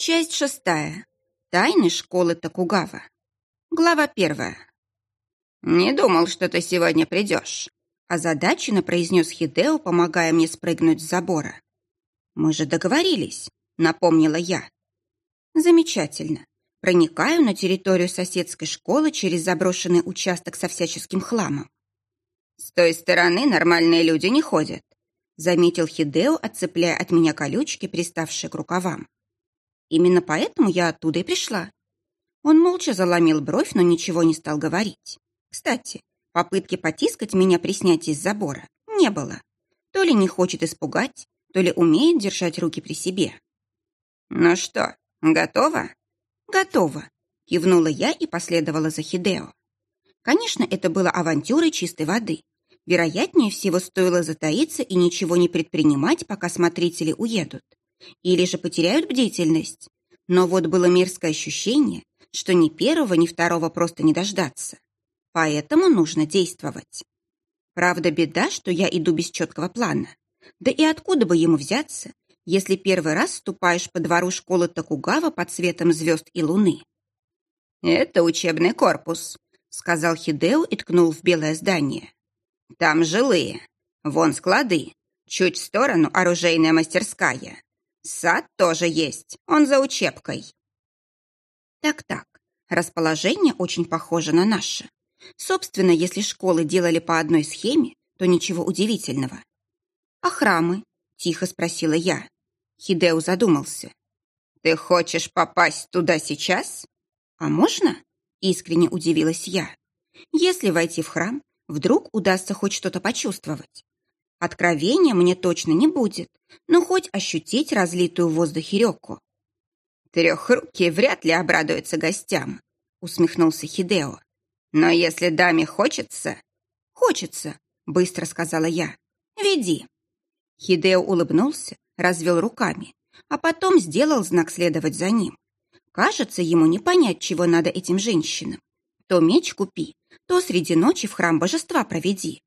Часть шестая. Тайны школы Токугава. Глава первая. «Не думал, что ты сегодня придешь», – озадаченно произнес Хидео, помогая мне спрыгнуть с забора. «Мы же договорились», – напомнила я. «Замечательно. Проникаю на территорию соседской школы через заброшенный участок со всяческим хламом. С той стороны нормальные люди не ходят», – заметил Хидео, отцепляя от меня колючки, приставшие к рукавам. Именно поэтому я оттуда и пришла. Он молча заломил бровь, но ничего не стал говорить. Кстати, попытки потискать меня при снятии с забора не было. То ли не хочет испугать, то ли умеет держать руки при себе. «Ну что, готова?» «Готова», — кивнула я и последовала за Хидео. Конечно, это было авантюрой чистой воды. Вероятнее всего, стоило затаиться и ничего не предпринимать, пока смотрители уедут. Или же потеряют бдительность. Но вот было мерзкое ощущение, что ни первого, ни второго просто не дождаться. Поэтому нужно действовать. Правда, беда, что я иду без четкого плана. Да и откуда бы ему взяться, если первый раз ступаешь по двору школы Токугава под светом звезд и луны? «Это учебный корпус», — сказал Хидео и ткнул в белое здание. «Там жилые. Вон склады. Чуть в сторону оружейная мастерская. Сад тоже есть, он за учебкой. Так-так, расположение очень похоже на наше. Собственно, если школы делали по одной схеме, то ничего удивительного. «А храмы?» — тихо спросила я. Хидео задумался. «Ты хочешь попасть туда сейчас?» «А можно?» — искренне удивилась я. «Если войти в храм, вдруг удастся хоть что-то почувствовать. Откровения мне точно не будет, но хоть ощутить разлитую в воздухе реку. «Трехрукие вряд ли обрадуются гостям», — усмехнулся Хидео. «Но если даме хочется...» «Хочется», — быстро сказала я. «Веди». Хидео улыбнулся, развел руками, а потом сделал знак следовать за ним. Кажется, ему не понять, чего надо этим женщинам. То меч купи, то среди ночи в храм божества проведи.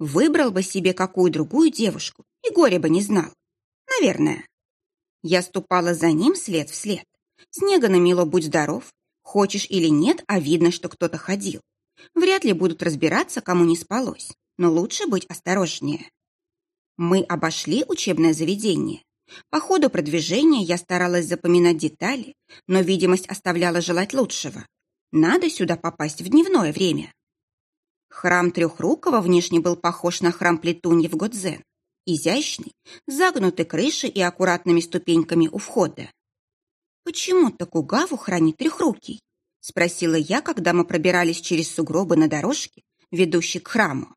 Выбрал бы себе какую другую девушку и горе бы не знал. Наверное. Я ступала за ним след в след. Снега намело, будь здоров. Хочешь или нет, а видно, что кто-то ходил. Вряд ли будут разбираться, кому не спалось, но лучше быть осторожнее. Мы обошли учебное заведение. По ходу продвижения я старалась запоминать детали, но видимость оставляла желать лучшего. Надо сюда попасть в дневное время. Храм Трехрукого внешне был похож на храм Плетуньи в Годзен. Изящный, загнутый крышей и аккуратными ступеньками у входа. «Почему Токугаву хранит Трехрукий?» — спросила я, когда мы пробирались через сугробы на дорожке, ведущей к храму.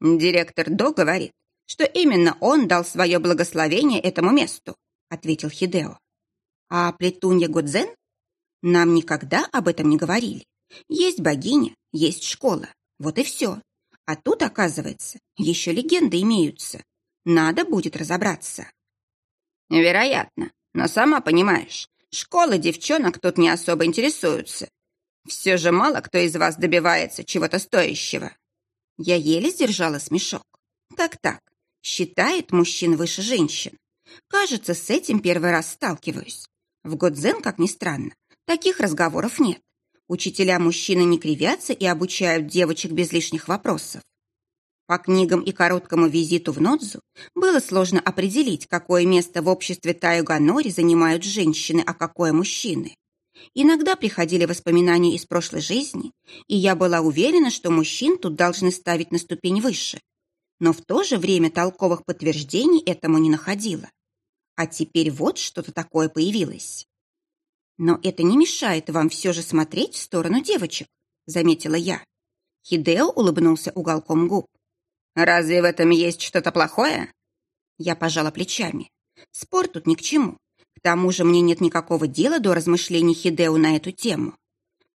«Директор До говорит, что именно он дал свое благословение этому месту», — ответил Хидео. «А Плетунья Годзен? Нам никогда об этом не говорили. Есть богиня, есть школа. Вот и все. А тут, оказывается, еще легенды имеются. Надо будет разобраться. Вероятно. Но сама понимаешь, школы девчонок тут не особо интересуются. Все же мало кто из вас добивается чего-то стоящего. Я еле сдержала смешок. Так-так, считает мужчин выше женщин. Кажется, с этим первый раз сталкиваюсь. В Годзен, как ни странно, таких разговоров нет. Учителя-мужчины не кривятся и обучают девочек без лишних вопросов. По книгам и короткому визиту в Нодзу было сложно определить, какое место в обществе Таюганори занимают женщины, а какое мужчины. Иногда приходили воспоминания из прошлой жизни, и я была уверена, что мужчин тут должны ставить на ступень выше. Но в то же время толковых подтверждений этому не находила. А теперь вот что-то такое появилось. «Но это не мешает вам все же смотреть в сторону девочек», — заметила я. Хидео улыбнулся уголком губ. «Разве в этом есть что-то плохое?» Я пожала плечами. Спор тут ни к чему. К тому же мне нет никакого дела до размышлений Хидео на эту тему.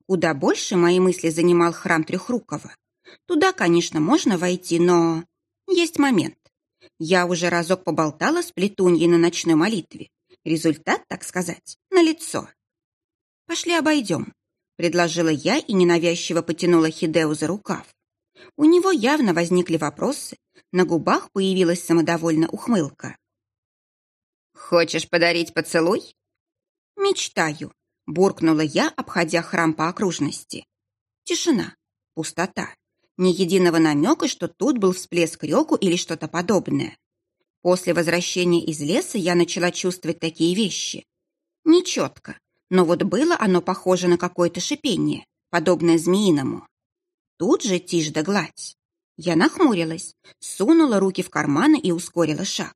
Куда больше мои мысли занимал храм Трехрукова. Туда, конечно, можно войти, но... Есть момент. Я уже разок поболтала с плетуньей на ночной молитве. Результат, так сказать, налицо. «Пошли обойдем», — предложила я и ненавязчиво потянула Хидео за рукав. У него явно возникли вопросы, на губах появилась самодовольная ухмылка. «Хочешь подарить поцелуй?» «Мечтаю», — буркнула я, обходя храм по окружности. Тишина, пустота, ни единого намека, что тут был всплеск реку или что-то подобное. После возвращения из леса я начала чувствовать такие вещи. Нечетко, но вот было оно похоже на какое-то шипение, подобное змеиному. Тут же тишь да гладь. Я нахмурилась, сунула руки в карманы и ускорила шаг.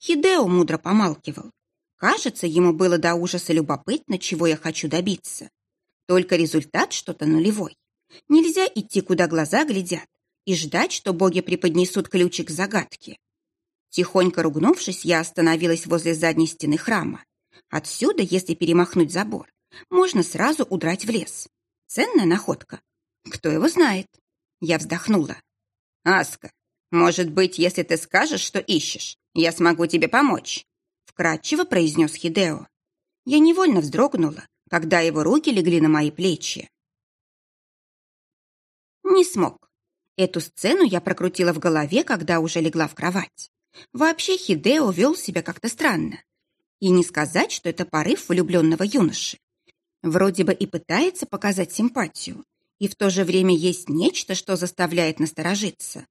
Хидео мудро помалкивал. Кажется, ему было до ужаса любопытно, чего я хочу добиться. Только результат что-то нулевой. Нельзя идти, куда глаза глядят, и ждать, что боги преподнесут ключик к загадке. Тихонько ругнувшись, я остановилась возле задней стены храма. Отсюда, если перемахнуть забор, можно сразу удрать в лес. Ценная находка. Кто его знает? Я вздохнула. «Аска, может быть, если ты скажешь, что ищешь, я смогу тебе помочь?» Вкратчиво произнес Хидео. Я невольно вздрогнула, когда его руки легли на мои плечи. Не смог. Эту сцену я прокрутила в голове, когда уже легла в кровать. Вообще Хидео вел себя как-то странно. И не сказать, что это порыв влюбленного юноши. Вроде бы и пытается показать симпатию, и в то же время есть нечто, что заставляет насторожиться.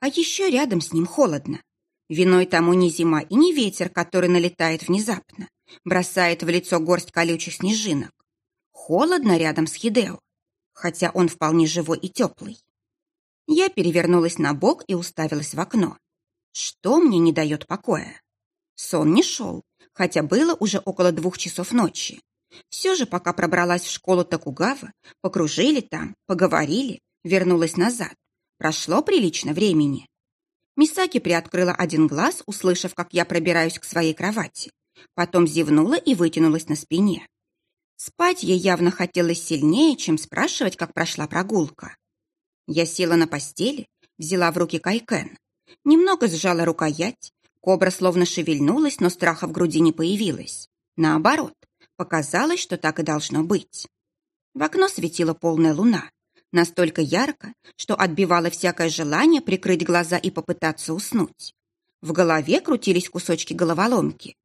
А еще рядом с ним холодно. Виной тому не зима и не ветер, который налетает внезапно, бросает в лицо горсть колючих снежинок. Холодно рядом с Хидео, хотя он вполне живой и теплый. Я перевернулась на бок и уставилась в окно. Что мне не дает покоя? Сон не шел, хотя было уже около двух часов ночи. Все же, пока пробралась в школу Токугава, покружили там, поговорили, вернулась назад. Прошло прилично времени. Мисаки приоткрыла один глаз, услышав, как я пробираюсь к своей кровати. Потом зевнула и вытянулась на спине. Спать ей явно хотелось сильнее, чем спрашивать, как прошла прогулка. Я села на постели, взяла в руки кайкен. Немного сжала рукоять. Кобра словно шевельнулась, но страха в груди не появилось. Наоборот, Показалось, что так и должно быть. В окно светила полная луна, настолько ярко, что отбивало всякое желание прикрыть глаза и попытаться уснуть. В голове крутились кусочки головоломки.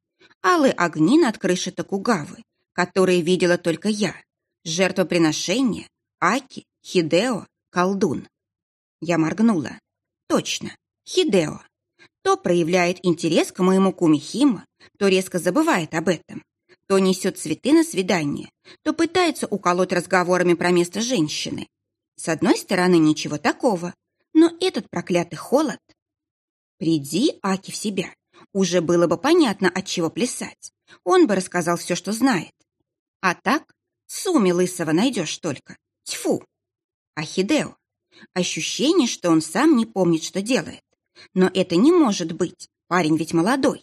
Алые огни над крышей Токугавы, которые видела только я. Жертвоприношение, Аки, Хидео, колдун. Я моргнула. Точно, Хидео. То проявляет интерес к моему куме Хима, то резко забывает об этом то несет цветы на свидание, то пытается уколоть разговорами про место женщины. С одной стороны, ничего такого, но этот проклятый холод... Приди, Аки, в себя. Уже было бы понятно, от чего плясать. Он бы рассказал все, что знает. А так, Суми лысого найдешь только. Тьфу! Ахидео. Ощущение, что он сам не помнит, что делает. Но это не может быть. Парень ведь молодой.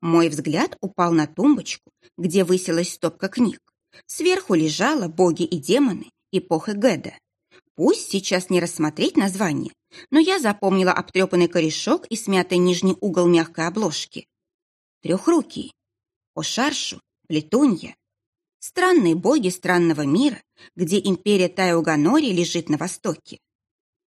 Мой взгляд упал на тумбочку, где высилась стопка книг. Сверху лежала «Боги и демоны» эпохи Гэда. Пусть сейчас не рассмотреть название, но я запомнила обтрепанный корешок и смятый нижний угол мягкой обложки. Трехрукий. Ошаршу, Плетунья. Странные боги странного мира, где империя Тайоганори лежит на востоке.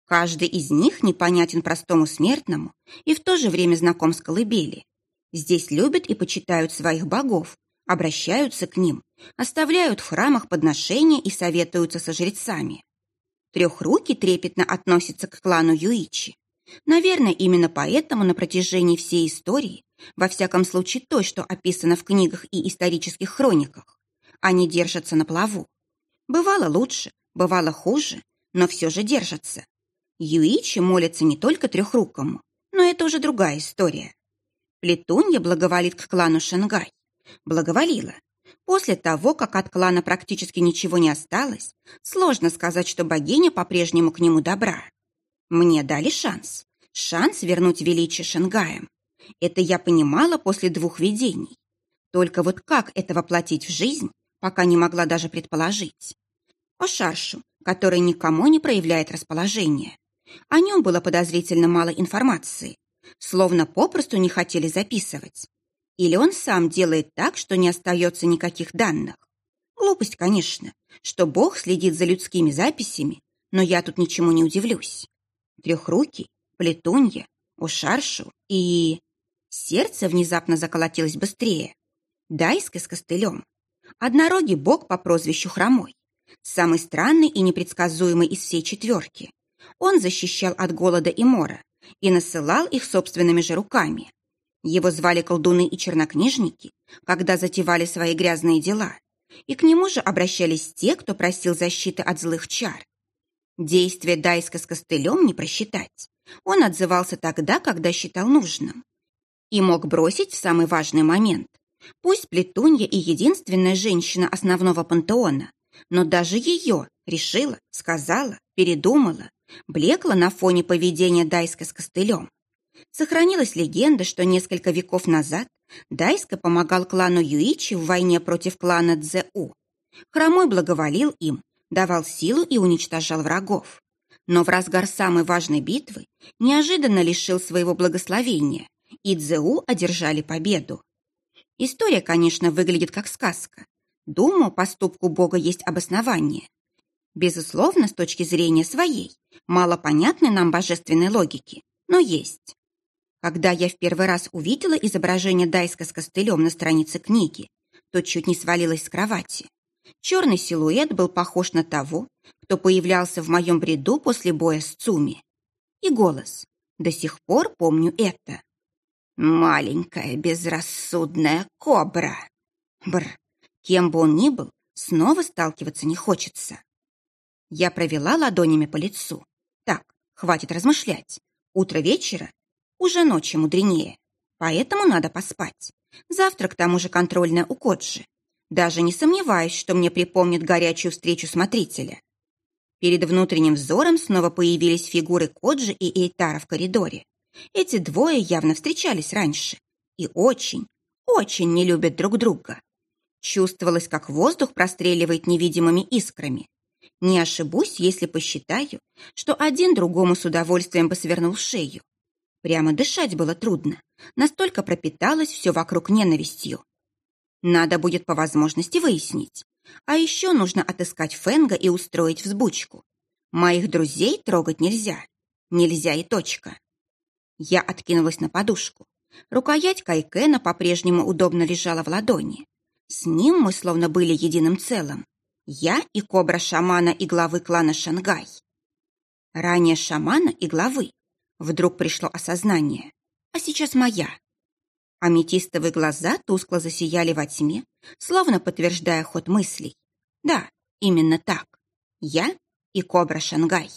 Каждый из них непонятен простому смертному и в то же время знаком с колыбели. Здесь любят и почитают своих богов, обращаются к ним, оставляют в храмах подношения и советуются со жрецами. Трехруки трепетно относится к клану Юичи. Наверное, именно поэтому на протяжении всей истории, во всяком случае той, что описано в книгах и исторических хрониках, они держатся на плаву. Бывало лучше, бывало хуже, но все же держатся. Юичи молятся не только трехрукому, но это уже другая история. Плетунья благоволит к клану Шенгай. Благоволила. После того, как от клана практически ничего не осталось, сложно сказать, что богиня по-прежнему к нему добра. Мне дали шанс. Шанс вернуть величие Шенгаем. Это я понимала после двух видений. Только вот как это воплотить в жизнь, пока не могла даже предположить. О Шаршу, который никому не проявляет расположения. О нем было подозрительно мало информации словно попросту не хотели записывать. Или он сам делает так, что не остается никаких данных. Глупость, конечно, что Бог следит за людскими записями, но я тут ничему не удивлюсь. Трехрукий, плетунья, ушаршу и... Сердце внезапно заколотилось быстрее. Дайска с костылем. Однорогий бог по прозвищу Хромой. Самый странный и непредсказуемый из всей четверки. Он защищал от голода и мора и насылал их собственными же руками. Его звали колдуны и чернокнижники, когда затевали свои грязные дела, и к нему же обращались те, кто просил защиты от злых чар. Действие Дайска с костылем не просчитать. Он отзывался тогда, когда считал нужным. И мог бросить в самый важный момент. Пусть Плетунья и единственная женщина основного пантеона, но даже ее решила, сказала, передумала, блекла на фоне поведения Дайска с костылем. Сохранилась легенда, что несколько веков назад Дайска помогал клану Юичи в войне против клана Цзэу. Хромой благоволил им, давал силу и уничтожал врагов. Но в разгар самой важной битвы неожиданно лишил своего благословения, и Цзэу одержали победу. История, конечно, выглядит как сказка. Думаю, поступку Бога есть обоснование. Безусловно, с точки зрения своей, малопонятной нам божественной логики, но есть. Когда я в первый раз увидела изображение Дайска с костылем на странице книги, то чуть не свалилась с кровати. Черный силуэт был похож на того, кто появлялся в моем бреду после боя с Цуми. И голос. До сих пор помню это. «Маленькая безрассудная кобра!» Бр, кем бы он ни был, снова сталкиваться не хочется. Я провела ладонями по лицу. Так, хватит размышлять. Утро вечера уже ночью мудренее, поэтому надо поспать. Завтра, к тому же, контрольная у Коджи. Даже не сомневаюсь, что мне припомнит горячую встречу смотрителя. Перед внутренним взором снова появились фигуры Коджи и Эйтара в коридоре. Эти двое явно встречались раньше и очень, очень не любят друг друга. Чувствовалось, как воздух простреливает невидимыми искрами. Не ошибусь, если посчитаю, что один другому с удовольствием бы свернул шею. Прямо дышать было трудно. Настолько пропиталось все вокруг ненавистью. Надо будет по возможности выяснить. А еще нужно отыскать Фенга и устроить взбучку. Моих друзей трогать нельзя. Нельзя и точка. Я откинулась на подушку. Рукоять Кайкена по-прежнему удобно лежала в ладони. С ним мы словно были единым целым. Я и кобра-шамана и главы клана Шангай. Ранее шамана и главы, Вдруг пришло осознание. А сейчас моя. Аметистовые глаза тускло засияли во тьме, словно подтверждая ход мыслей. Да, именно так. Я и Кобра Шангай.